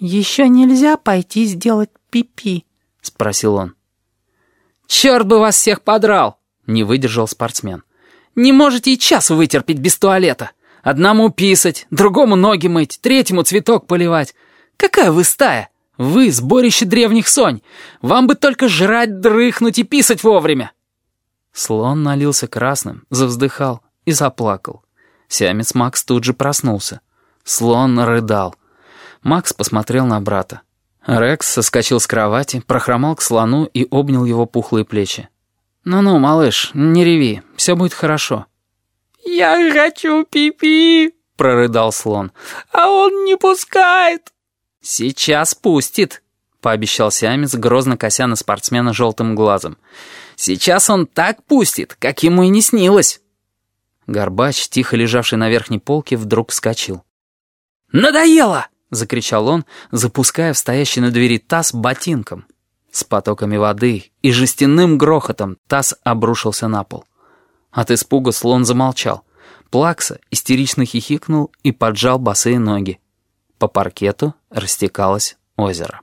еще нельзя пойти сделать пипи?» — спросил он. «Черт бы вас всех подрал!» — не выдержал спортсмен. «Не можете и час вытерпеть без туалета. Одному писать, другому ноги мыть, третьему цветок поливать. Какая вы стая? Вы — сборище древних сонь. Вам бы только жрать, дрыхнуть и писать вовремя!» Слон налился красным, завздыхал и заплакал. Сиамец Макс тут же проснулся. Слон рыдал. Макс посмотрел на брата. Рекс соскочил с кровати, прохромал к слону и обнял его пухлые плечи. «Ну-ну, малыш, не реви, все будет хорошо». «Я хочу пипи», -пи, — прорыдал слон, — «а он не пускает». «Сейчас пустит», — пообещал Сиамец, грозно кося на спортсмена желтым глазом. «Сейчас он так пустит, как ему и не снилось». Горбач, тихо лежавший на верхней полке, вдруг вскочил. «Надоело!» — закричал он, запуская в стоящий на двери таз ботинком. С потоками воды и жестяным грохотом таз обрушился на пол. От испуга слон замолчал. Плакса истерично хихикнул и поджал босые ноги. По паркету растекалось озеро.